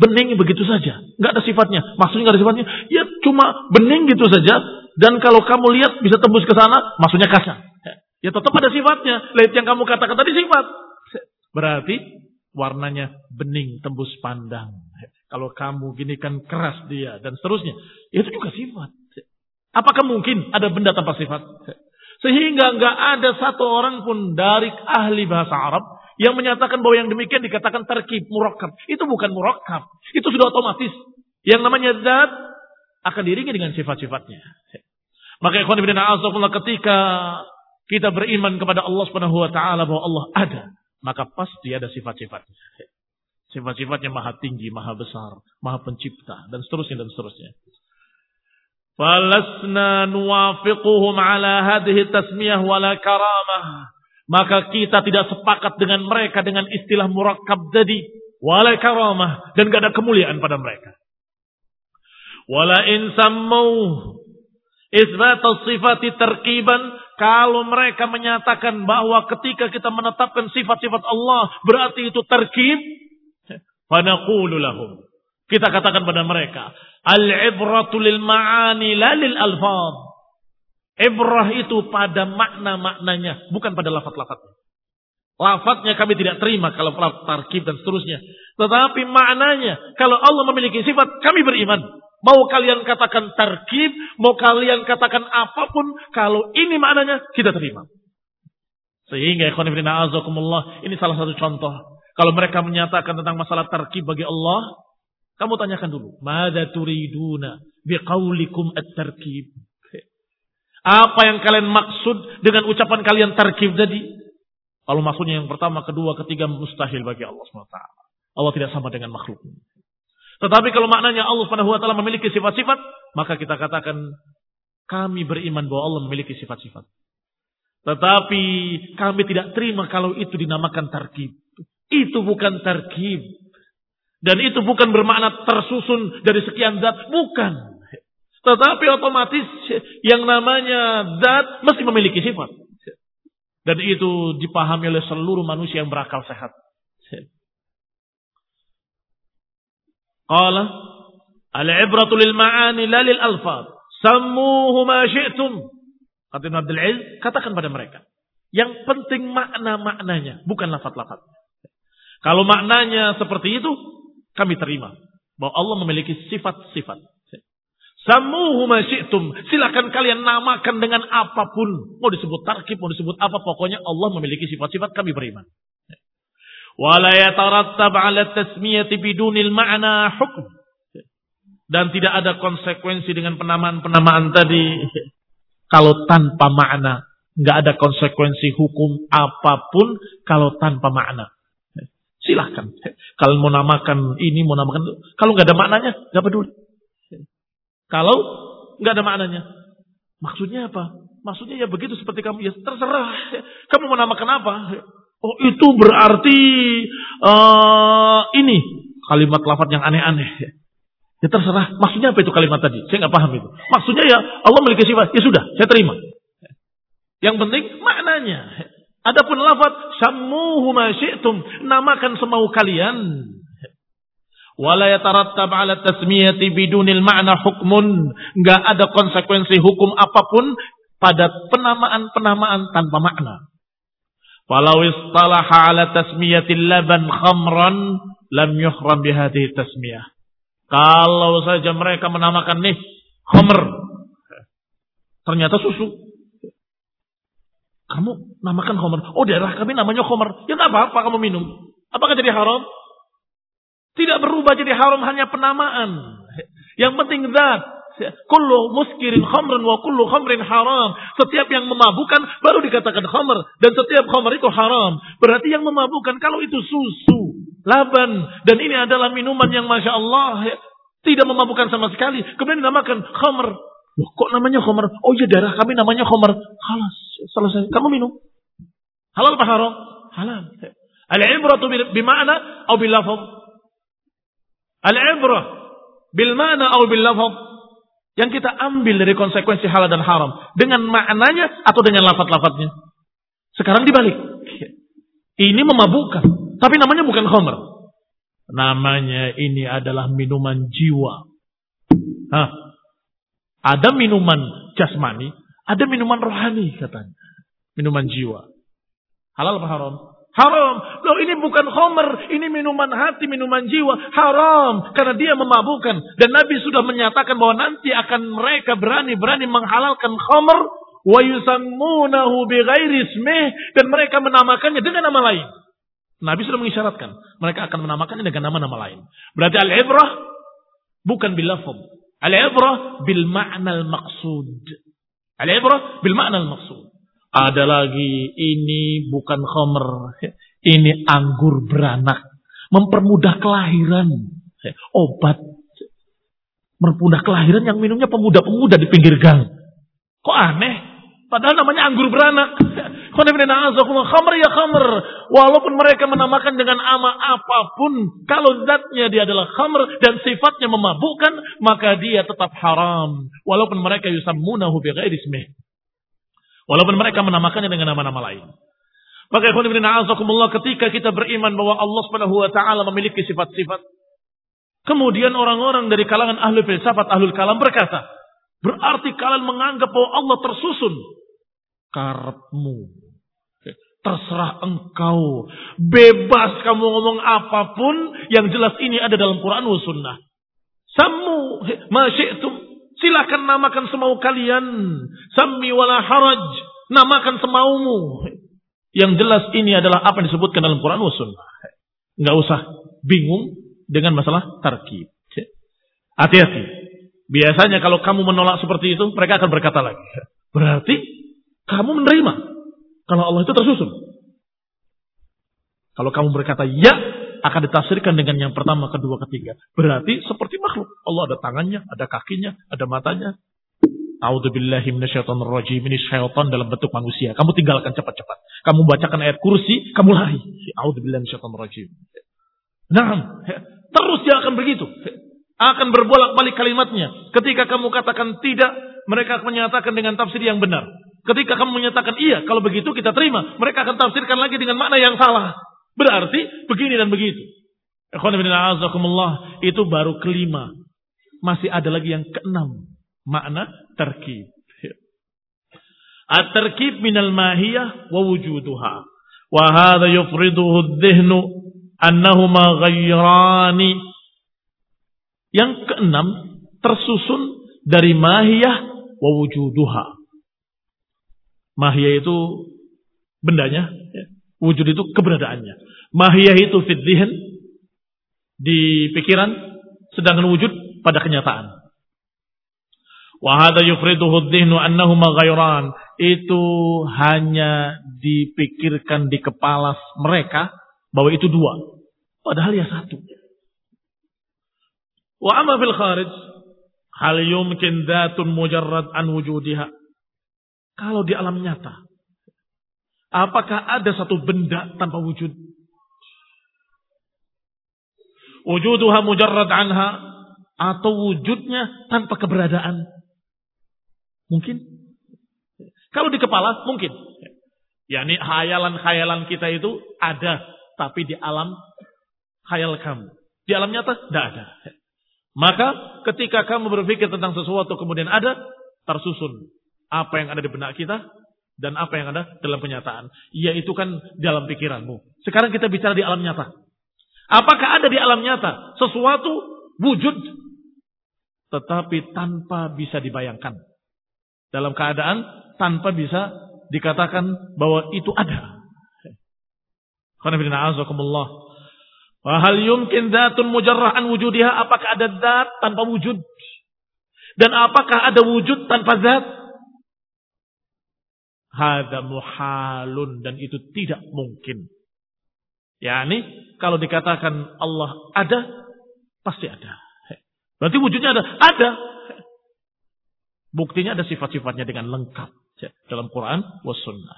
bening begitu saja. Nggak ada sifatnya. Maksudnya nggak ada sifatnya. Ya cuma bening gitu saja. Dan kalau kamu lihat bisa tembus ke sana, maksudnya kasar. Ya tetap ada sifatnya. Lihat yang kamu katakan tadi sifat. Berarti warnanya bening tembus pandang. Kalau kamu gini kan keras dia dan seterusnya. Itu juga sifat. Apakah mungkin ada benda tanpa sifat? Sehingga nggak ada satu orang pun dari ahli bahasa Arab yang menyatakan bahwa yang demikian dikatakan terkib, murakkab. Itu bukan murakkab. Itu sudah otomatis. Yang namanya zat akan diringi dengan sifat-sifatnya. Maka ikhwan ibn a'azakullah ketika kita beriman kepada Allah Subhanahu wa taala bahwa Allah ada, maka pasti ada sifat-sifatnya. Sifat-sifatnya maha tinggi, maha besar, maha pencipta dan seterusnya dan seterusnya. Falasna nuwafiquhum ala hadhihi tasmiyah wala karamah. Maka kita tidak sepakat dengan mereka dengan istilah murakkab tadi. Wala karamah. Dan gak ada kemuliaan pada mereka. Wala in sammau isbat sifati terkiban. Kalau mereka menyatakan bahwa ketika kita menetapkan sifat-sifat Allah berarti itu terkib. Fanaqulu. Kita katakan pada mereka, al-ibratu lil ma'ani la lil alfaz. Ibrah itu pada makna-maknanya, bukan pada lafaz-lafaznya. Lafaznya kami tidak terima kalau tarkib dan seterusnya. Tetapi maknanya, kalau Allah memiliki sifat, kami beriman. Mau kalian katakan tarkib, mau kalian katakan apa pun, kalau ini maknanya, kita terima. Sehingga ikhwan ini salah satu contoh. Kalau mereka menyatakan tentang masalah tarkib bagi Allah, kamu tanyakan dulu, "Mada turiduna biqaulikum at-tarkib?" Apa yang kalian maksud dengan ucapan kalian tarkib tadi? Kalau maksudnya yang pertama, kedua, ketiga mustahil bagi Allah SWT. Allah tidak sama dengan makhluk. Tetapi kalau maknanya Allah SWT memiliki sifat-sifat, maka kita katakan kami beriman bahwa Allah memiliki sifat-sifat. Tetapi kami tidak terima kalau itu dinamakan tarkib. Itu bukan tarkib. Dan itu bukan bermakna tersusun dari sekian zat, bukan. Tetapi otomatis yang namanya zat mesti memiliki sifat. Dan itu dipahami oleh seluruh manusia yang berakal sehat. Qala al-ibratu lil ma'ani la lil alfaz. Sammuhu ma syi'tum. Kata Ibn Abdul Aziz, katakan pada mereka. Yang penting makna-maknanya, bukan lafaz-lafaz. Kalau maknanya seperti itu, kami terima bahwa Allah memiliki sifat-sifat. Samuhu masyitum. Silakan kalian namakan dengan apa pun. Mau disebut tarkib, mau disebut apa. Pokoknya Allah memiliki sifat-sifat kami beriman. Ala hukum. Dan tidak ada konsekuensi dengan penamaan-penamaan tadi. Kalau tanpa makna. Nggak ada konsekuensi hukum apa pun kalau tanpa makna. Silahkan. Kalau mau namakan ini, mau namakan itu. Kalau nggak ada maknanya, nggak peduli. Kalau nggak ada maknanya. Maksudnya apa? Maksudnya ya begitu seperti kamu. Ya terserah. Kamu mau namakan apa? Oh itu berarti uh, ini. Kalimat lafaz yang aneh-aneh. Ya terserah. Maksudnya apa itu kalimat tadi? Saya nggak paham itu. Maksudnya ya Allah memiliki sifat. Ya sudah, saya terima. Yang penting maknanya. Adapun ma syi'tum, namakan semau kalian. Wala yatarattab 'ala tasmiyati bidunil ma'na hukmun. Enggak ada konsekuensi hukum apa pun pada penamaan-penamaan tanpa makna. Walau istalaha 'ala tasmiyatil laban khamran lam yuhram bihadhihi tasmiyah. Kalau saja mereka menamakan nih khamr ternyata susu kamu namakan khomer. Oh daerah kami namanya khomer. Ya apa-apa kamu minum. Apakah jadi haram? Tidak berubah jadi haram hanya penamaan. Yang penting zat. Kullu muskirin khamrin wa kullu khamrin haram. Setiap yang memabukkan baru dikatakan khamr. Dan setiap khamr itu haram. Berarti yang memabukkan kalau itu susu, laban. Dan ini adalah minuman yang Masya Allah tidak memabukkan sama sekali. Kemudian dinamakan khamr. Loh, kok namanya khamr? Oh iya darah kami namanya khamr. Halas, selesai. Kamu minum. Halal apa haram? Halal. Al-ibratu bima'na atau bil lafaz? Al-ibrah bil ma'na atau bil lafaz? Yang kita ambil dari konsekuensi halal dan haram dengan maknanya atau dengan lafaz-lafaznya. Sekarang dibalik. Ini memabukkan, tapi namanya bukan khamr. Namanya ini adalah minuman jiwa. Hah? Ada minuman jasmani, ada minuman rohani katanya. Minuman jiwa. Halal apa haram? Haram. Loh ini bukan khomer. Ini minuman hati, minuman jiwa. Haram. Karena dia memabukkan. Dan Nabi sudah menyatakan bahwa nanti akan mereka berani-berani menghalalkan ismih. Dan mereka menamakannya dengan nama lain. Nabi sudah mengisyaratkan. Mereka akan menamakannya dengan nama-nama lain. Berarti al-ibrah bukan bil lafaz. Al-ibrah bil ma'na al-maqsud. Al-ibrah bil ma'na al-maqsud. Ada lagi, ini bukan khomer. Ini anggur beranak. Mempermudah kelahiran. Obat. Mempermudah kelahiran yang minumnya pemuda-pemuda di pinggir gang. Kok aneh? Padahal namanya anggur beranak. Khamr ya khamr. Walaupun mereka menamakan dengan ama apa pun. Kalau zatnya dia adalah khamr dan sifatnya memabukkan. Maka dia tetap haram. Walaupun mereka yusammunahu ismih. Walaupun mereka menamakannya dengan nama-nama lain. Maka ikhwan ibn a'azakumullah ketika kita beriman bahwa Allah Subhanahu wa taala memiliki sifat-sifat. Kemudian orang-orang dari kalangan ahli filsafat, ahli kalam berkata, berarti kalian menganggap bahwa Allah tersusun. Karepmu. Terserah engkau. Bebas kamu ngomong apa pun. Yang jelas ini ada dalam Quran wa sunnah. Samu masyi'tum Silakan namakan semau kalian. Sami wala haraj. Namakan semaumu. Yang jelas ini adalah apa yang disebutkan dalam Quran wa sunnah. Nggak usah bingung dengan masalah tarkib. Hati-hati. Biasanya kalau kamu menolak seperti itu, mereka akan berkata lagi. Berarti kamu menerima kalau Allah itu tersusun. Kalau kamu berkata ya, akan ditafsirkan dengan yang pertama, kedua, ketiga. Berarti seperti makhluk. Allah ada tangannya, ada kakinya, ada matanya. A'udzubillahi minasyaitonirrajim. Ini syaitan dalam bentuk manusia. Kamu tinggalkan cepat-cepat. Kamu bacakan ayat kursi, kamu lari. A'udzubillahi minasyaitonirrajim. Nah, terus dia akan begitu. Akan berbolak-balik kalimatnya. Ketika kamu katakan tidak, mereka akan menyatakan dengan tafsir yang benar. Ketika kamu menyatakan iya, kalau begitu kita terima. Mereka akan tafsirkan lagi dengan makna yang salah. Berarti begini dan begitu. Itu baru kelima. Masih ada lagi yang keenam. Makna terkib. At-terkib minal mahiyah wa wujuduha. Wa hadha yufriduhu dhihnu annahuma ghayrani. Yang keenam tersusun dari mahiyah wa wujuduha. Mahiyah itu bendanya, Wujud itu keberadaannya. Mahiyah itu fitzihin di pikiran, sedangkan wujud pada kenyataan. Wahada yufriduhu dhihnu annahuma ghairan. Itu hanya dipikirkan di kepala mereka bahwa itu dua. Padahal ya satu. Wa amma fil kharij hal yumkin dhatun mujarrad an wujudiha. Kalau di alam nyata Apakah ada satu benda tanpa wujud? Wujuduha mujarrad anha atau wujudnya tanpa keberadaan? Mungkin. Kalau di kepala mungkin. yakni khayalan-khayalan kita itu ada tapi di alam khayal kamu. Di alam nyata tidak ada. Maka ketika kamu berpikir tentang sesuatu kemudian ada, tersusun apa yang ada di benak kita dan apa yang ada dalam kenyataan. Ya itu kan dalam pikiranmu. Sekarang kita bicara di alam nyata. Apakah ada di alam nyata sesuatu wujud tetapi tanpa bisa dibayangkan. Dalam keadaan tanpa bisa dikatakan bahwa itu ada. Hal yumkin datun mujarrahan wujudiha. Apakah ada dat tanpa wujud? Dan apakah ada wujud tanpa zat? Hada muhalun dan itu tidak mungkin. Yani kalau dikatakan Allah ada, pasti ada. Berarti wujudnya ada. Ada. Buktinya ada sifat-sifatnya dengan lengkap. Dalam Quran was sunnah.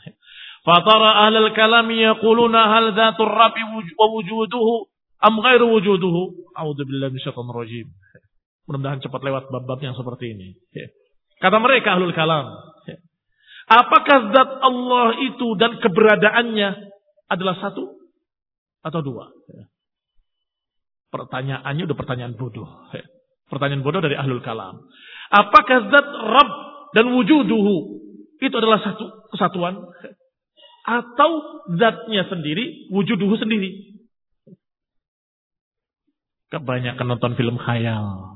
Fatara ahlal kalami yaquluna hal dhatur rabi wa wujuduhu am ghairu wujuduhu. A'udzubillahi minasyaitonir rajim. Mudah-mudahan cepat lewat bab-bab yang seperti ini. Kata mereka ahlul kalam. Apakah zat Allah itu dan keberadaannya adalah satu atau dua? Pertanyaannya udah pertanyaan bodoh. Pertanyaan bodoh dari ahlul kalam. Apakah zat Rabb dan wujuduhu itu adalah satu kesatuan? atau zatnya sendiri, wujuduhu sendiri. Kebanyakan nonton film khayal.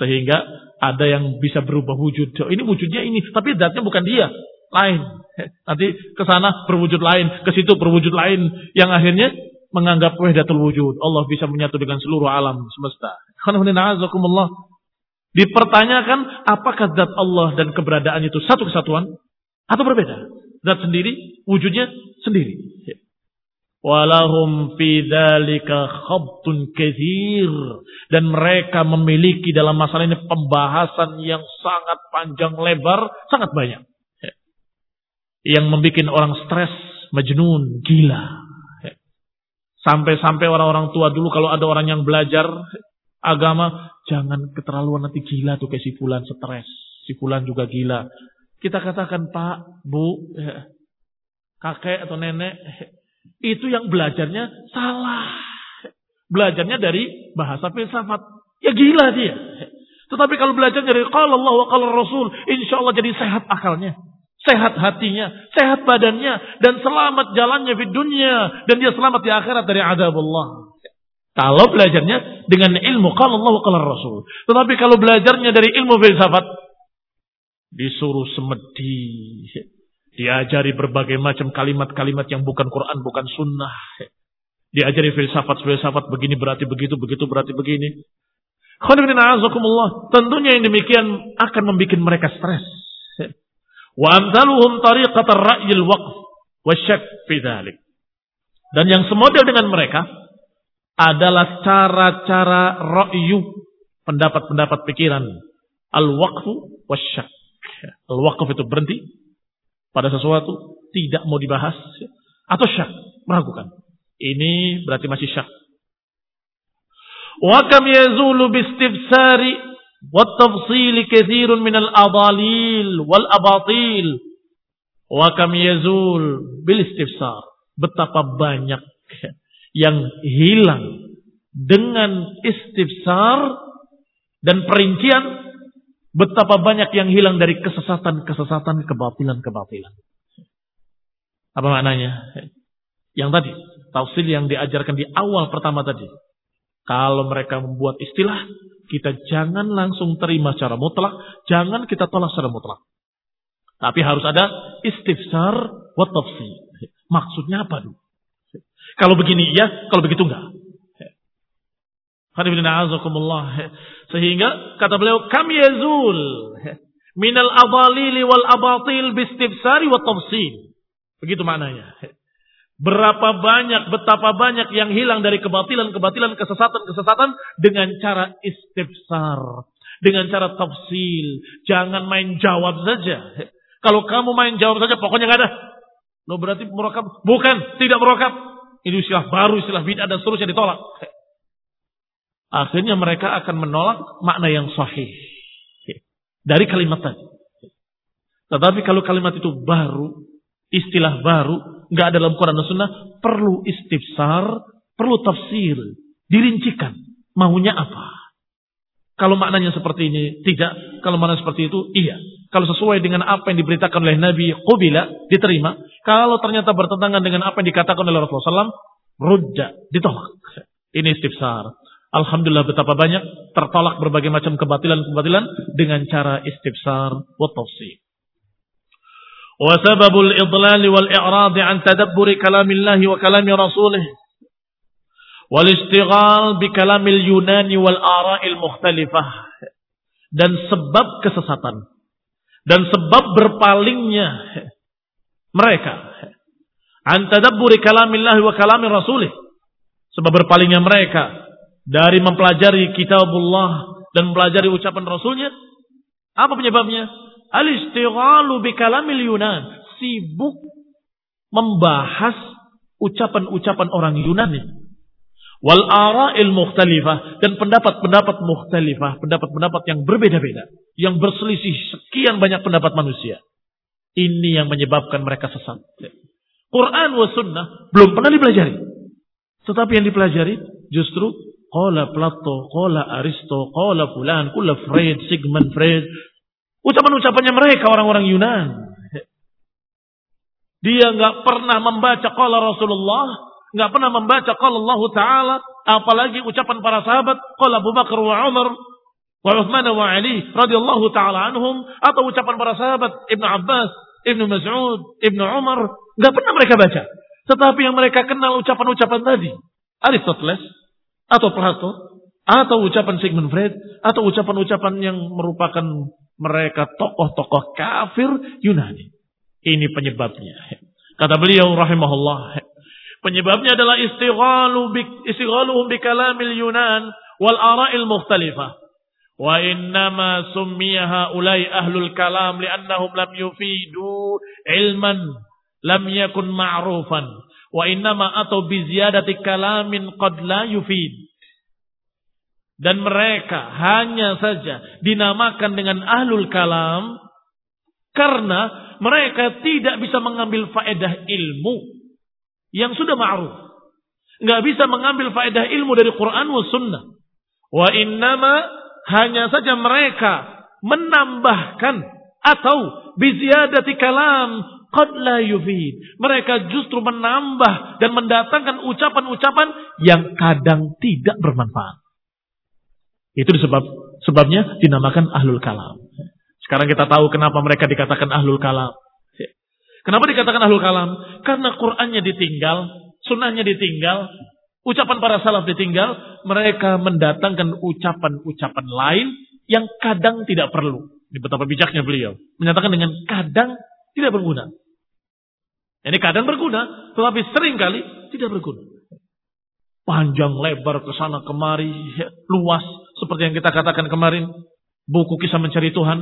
Sehingga ada yang bisa berubah wujud. Ini wujudnya ini, tapi zatnya bukan dia, lain. Nanti ke sana berwujud lain, ke situ berwujud lain yang akhirnya menganggap wahdatul wujud. Allah bisa menyatu dengan seluruh alam semesta. Dipertanyakan apakah zat Allah dan keberadaan itu satu kesatuan atau berbeda? Zat sendiri, wujudnya sendiri. Walahum fi dzalika khabtun katsir dan mereka memiliki dalam masalah ini pembahasan yang sangat panjang lebar, sangat banyak. Yang membuat orang stres, majnun, gila. Sampai-sampai orang-orang tua dulu kalau ada orang yang belajar agama, jangan keterlaluan nanti gila tuh kayak si fulan stres. Si fulan juga gila. Kita katakan Pak, Bu, kakek atau nenek, itu yang belajarnya salah. Belajarnya dari bahasa filsafat. Ya gila dia. Tetapi kalau belajar dari kalau Allah wa qala Rasul, insya Allah jadi sehat akalnya. Sehat hatinya, sehat badannya, dan selamat jalannya di dunia. Dan dia selamat di akhirat dari adab Allah. Kalau belajarnya dengan ilmu kalau Allah kalau Rasul. Tetapi kalau belajarnya dari ilmu filsafat disuruh semedi, diajari berbagai macam kalimat-kalimat yang bukan Quran, bukan sunnah. Diajari filsafat-filsafat begini berarti begitu, begitu berarti begini. Tentunya yang demikian akan membuat mereka stres. Wa tariqat ar-ra'yil waqf wa syak fi Dan yang semodel dengan mereka adalah cara-cara ra'yu, pendapat-pendapat pikiran. Al-waqfu wasyak. Al-waqf itu berhenti pada sesuatu, tidak mau dibahas, atau syak, meragukan. Ini berarti masih syak. Wa kam yazulu bistifsari wa tafsili kathirun minal adalil wal abatil. Wa kam yazul bil istifsar. Betapa banyak yang hilang dengan istifsar dan perincian betapa banyak yang hilang dari kesesatan-kesesatan, kebatilan-kebatilan. Apa maknanya? Yang tadi, tafsir yang diajarkan di awal pertama tadi. Kalau mereka membuat istilah, kita jangan langsung terima secara mutlak, jangan kita tolak secara mutlak. Tapi harus ada istifsar wa tafsir. Maksudnya apa dulu? Kalau begini iya, kalau begitu enggak. Sehingga kata beliau kami yazul minal adalili wal abatil bistifsari wa tafsil. Begitu maknanya. Berapa banyak, betapa banyak yang hilang dari kebatilan-kebatilan, kesesatan-kesesatan dengan cara istifsar. Dengan cara tafsil. Jangan main jawab saja. Kalau kamu main jawab saja, pokoknya nggak ada. Lo berarti merokap? Bukan, tidak merokap. Ini istilah baru, istilah bid'ah dan seterusnya ditolak. Akhirnya mereka akan menolak makna yang sahih. Dari kalimat tadi. Tetapi kalau kalimat itu baru, istilah baru, nggak ada dalam Quran dan Sunnah, perlu istifsar, perlu tafsir, dirincikan. Maunya apa? Kalau maknanya seperti ini, tidak. Kalau maknanya seperti itu, iya. Kalau sesuai dengan apa yang diberitakan oleh Nabi Qubila, diterima. Kalau ternyata bertentangan dengan apa yang dikatakan oleh Rasulullah SAW, rujja, ditolak. Ini istifsar. Alhamdulillah betapa banyak tertolak berbagai macam kebatilan-kebatilan dengan cara istifsar wa tafsir. Wa sababul idlal wal i'rad an tadabbur kalamillahi wa kalami rasulih. Wal istighal bi kalamil yunani wal ara'il mukhtalifah. Dan sebab kesesatan. Dan sebab berpalingnya mereka. Antadabburi kalamillahi wa kalami rasulih. Sebab berpalingnya mereka dari mempelajari kitabullah dan mempelajari ucapan rasulnya apa penyebabnya? Al-istighalu bi kalamil yunan. Sibuk membahas ucapan-ucapan orang Yunani wal ara'il mukhtalifah. Dan pendapat-pendapat mukhtalifah. Pendapat-pendapat yang berbeda-beda. Yang berselisih sekian banyak pendapat manusia. Ini yang menyebabkan mereka sesat. Quran wa sunnah belum pernah dipelajari. Tetapi yang dipelajari justru qala Plato, qala Aristo, qala fulan, kula Freud, Sigmund Freud. Ucapan-ucapannya mereka orang-orang Yunan. Dia nggak pernah membaca qala Rasulullah, nggak pernah membaca qala Allah Taala, apalagi ucapan para sahabat qala Abu Bakar wa Umar wa Uthman wa Ali radhiyallahu taala anhum atau ucapan para sahabat Ibnu Abbas, Ibnu Mas'ud, Ibnu Umar, nggak pernah mereka baca. Tetapi yang mereka kenal ucapan-ucapan tadi, Aristoteles atau Plato atau ucapan Sigmund Freud atau ucapan-ucapan yang merupakan mereka tokoh-tokoh kafir Yunani. Ini penyebabnya. Kata beliau rahimahullah. Penyebabnya adalah istighalu bi istighaluhum bi kalamil Yunan wal ara'il mukhtalifah. Wa innama summiya haulai ahlul kalam li'annahum lam yufidu ilman lam yakun ma'rufan. Wa innama atau bi ziyadati kalamin qad la yufid. Dan mereka hanya saja dinamakan dengan ahlul kalam karena mereka tidak bisa mengambil faedah ilmu yang sudah ma'ruf. Nggak bisa mengambil faedah ilmu dari Quran wa sunnah. Wa innama hanya saja mereka menambahkan atau biziadati kalam qad yufid. Mereka justru menambah dan mendatangkan ucapan-ucapan yang kadang tidak bermanfaat. Itu disebab sebabnya dinamakan ahlul kalam. Sekarang kita tahu kenapa mereka dikatakan ahlul kalam. Kenapa dikatakan ahlul kalam? Karena Qur'annya ditinggal, sunnahnya ditinggal, ucapan para salaf ditinggal, mereka mendatangkan ucapan-ucapan lain yang kadang tidak perlu. Ini betapa bijaknya beliau. Menyatakan dengan kadang tidak berguna. Ini kadang berguna, tetapi sering kali tidak berguna. Panjang lebar ke sana kemari, luas seperti yang kita katakan kemarin buku kisah mencari Tuhan.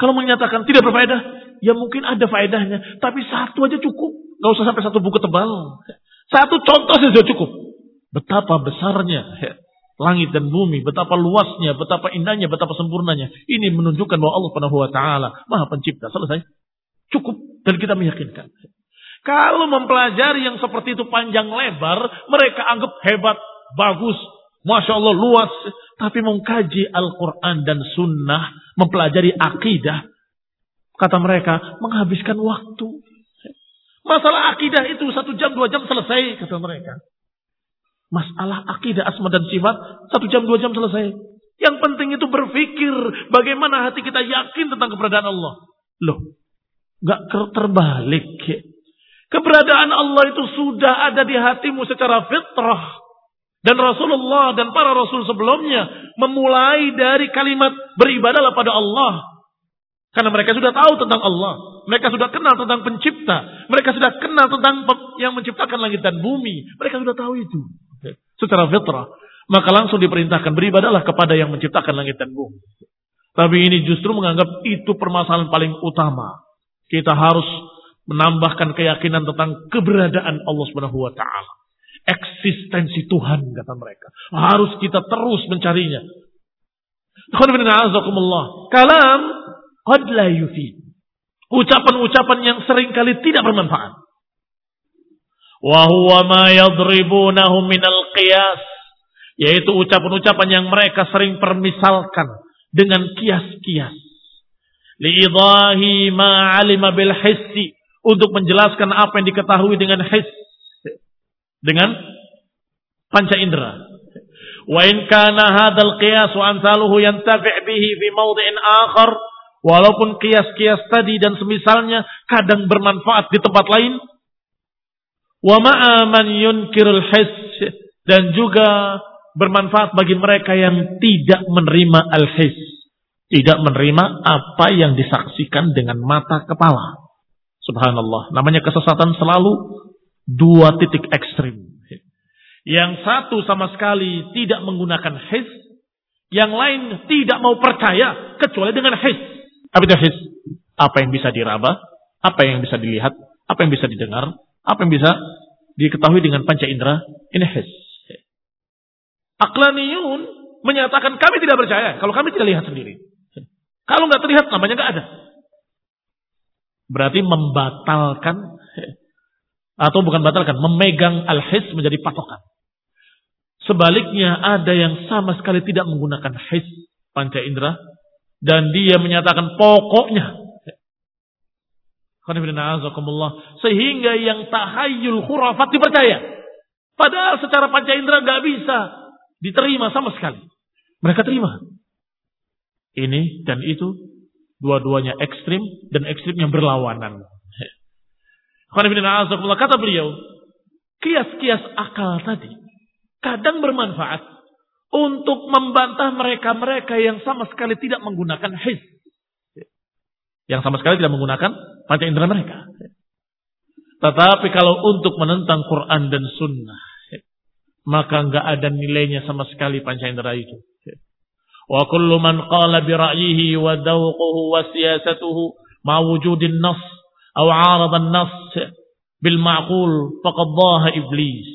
Kalau menyatakan tidak berfaedah, ya mungkin ada faedahnya. Tapi satu aja cukup. Gak usah sampai satu buku tebal. Satu contoh saja cukup. Betapa besarnya langit dan bumi, betapa luasnya, betapa indahnya, betapa sempurnanya. Ini menunjukkan bahwa Allah Subhanahu wa taala Maha Pencipta. Selesai. Cukup dan kita meyakinkan. Kalau mempelajari yang seperti itu panjang lebar, mereka anggap hebat, bagus, Masya Allah luas. Tapi mengkaji Al-Quran dan Sunnah, mempelajari akidah, kata mereka, menghabiskan waktu. Masalah akidah itu satu jam, dua jam selesai, kata mereka. Masalah akidah asma dan sifat, satu jam, dua jam selesai. Yang penting itu berpikir bagaimana hati kita yakin tentang keberadaan Allah. Loh, gak terbalik. Keberadaan Allah itu sudah ada di hatimu secara fitrah. Dan Rasulullah dan para Rasul sebelumnya memulai dari kalimat beribadahlah pada Allah. Karena mereka sudah tahu tentang Allah. Mereka sudah kenal tentang pencipta. Mereka sudah kenal tentang yang menciptakan langit dan bumi. Mereka sudah tahu itu. Secara fitrah. Maka langsung diperintahkan beribadahlah kepada yang menciptakan langit dan bumi. Tapi ini justru menganggap itu permasalahan paling utama. Kita harus menambahkan keyakinan tentang keberadaan Allah Subhanahu wa taala eksistensi Tuhan kata mereka. Harus kita terus mencarinya. Kalam qad la Ucapan-ucapan yang sering kali tidak bermanfaat. Wa huwa ma yadribunahu minal qiyas. Yaitu ucapan-ucapan yang mereka sering permisalkan dengan kias-kias. Li'idahi ma alima bil hissi. Untuk menjelaskan apa yang diketahui dengan his dengan panca indera. Wa in kana hadzal qiyas wa amsaluhu yantafi' bihi fi mawdhi'in akhar. Walaupun kias-kias tadi dan semisalnya kadang bermanfaat di tempat lain. Wa ma'a man yunkirul hiss. Dan juga bermanfaat bagi mereka yang tidak menerima al-hiss tidak menerima apa yang disaksikan dengan mata kepala subhanallah namanya kesesatan selalu dua titik ekstrim. Yang satu sama sekali tidak menggunakan his, yang lain tidak mau percaya kecuali dengan his. Apa itu his? Apa yang bisa diraba, apa yang bisa dilihat, apa yang bisa didengar, apa yang bisa diketahui dengan panca indera, ini his. Aklaniyun menyatakan kami tidak percaya kalau kami tidak lihat sendiri. Kalau nggak terlihat namanya nggak ada. Berarti membatalkan atau bukan batalkan, memegang al-his menjadi patokan. Sebaliknya ada yang sama sekali tidak menggunakan his panca indera dan dia menyatakan pokoknya Sehingga yang tahayul khurafat dipercaya. Padahal secara panca indera nggak bisa diterima sama sekali. Mereka terima. Ini dan itu dua-duanya ekstrim dan ekstrim yang berlawanan. Kata beliau, kias-kias akal tadi kadang bermanfaat untuk membantah mereka-mereka yang sama sekali tidak menggunakan his. Yang sama sekali tidak menggunakan panca indera mereka. Tetapi kalau untuk menentang Quran dan Sunnah, maka nggak ada nilainya sama sekali panca indera itu. Ra'yihi wa dawquhu wa siyasatuhu ma wujudin nas aw 'arada an-nas bil ma'qul faqad dhaha iblis.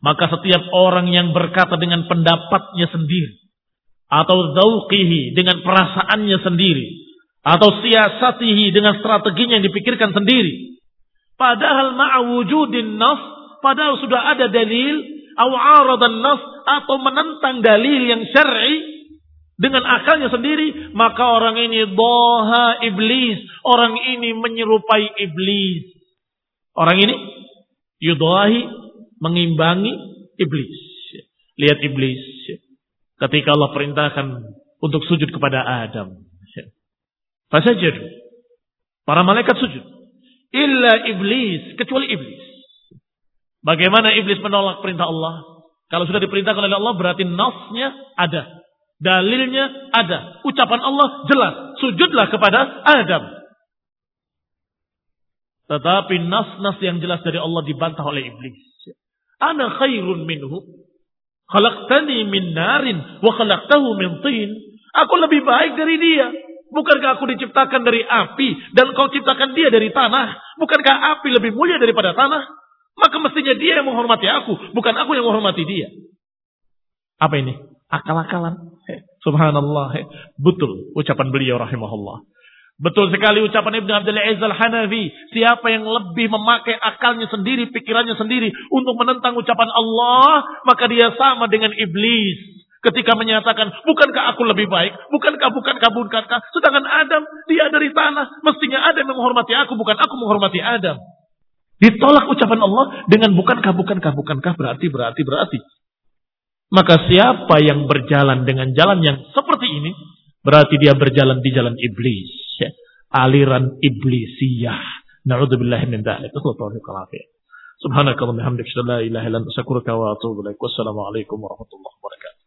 Maka setiap orang yang berkata dengan pendapatnya sendiri atau dzauqihi dengan perasaannya sendiri atau siasatihi dengan strateginya yang dipikirkan sendiri padahal ma'wujudin nas padahal sudah ada dalil nas atau menentang dalil yang syar'i dengan akalnya sendiri, maka orang ini doha iblis. Orang ini menyerupai iblis. Orang ini yudahi mengimbangi iblis. Lihat iblis. Ketika Allah perintahkan untuk sujud kepada Adam. Fasajud. Para malaikat sujud. Illa iblis. Kecuali iblis. Bagaimana iblis menolak perintah Allah? Kalau sudah diperintahkan oleh Allah berarti nasnya ada. Dalilnya ada. Ucapan Allah jelas. Sujudlah kepada Adam. Tetapi nas-nas yang jelas dari Allah dibantah oleh iblis. Ana khairun minhu. Khalaqtani min narin wa khalaqtahu min tin. Aku lebih baik dari dia. Bukankah aku diciptakan dari api dan kau ciptakan dia dari tanah? Bukankah api lebih mulia daripada tanah? Maka mestinya dia yang menghormati aku, bukan aku yang menghormati dia. Apa ini? Akal-akalan. Subhanallah. Betul ucapan beliau rahimahullah. Betul sekali ucapan Ibn Abdul Aziz Al-Hanafi. Siapa yang lebih memakai akalnya sendiri, pikirannya sendiri untuk menentang ucapan Allah, maka dia sama dengan iblis. Ketika menyatakan, bukankah aku lebih baik? Bukankah, bukankah, bukankah? Sedangkan Adam, dia dari tanah. Mestinya Adam yang menghormati aku, bukan aku menghormati Adam. Ditolak ucapan Allah dengan bukankah, bukankah, bukankah, berarti, berarti, berarti. Maka siapa yang berjalan dengan jalan yang seperti ini, berarti dia berjalan di jalan iblis. Aliran iblisiyah. Na'udzubillah min dhalik. Subhanakallahumma hamdika la ilaha illa anta astaghfiruka wa atubu ilaik. Wassalamualaikum warahmatullahi wabarakatuh.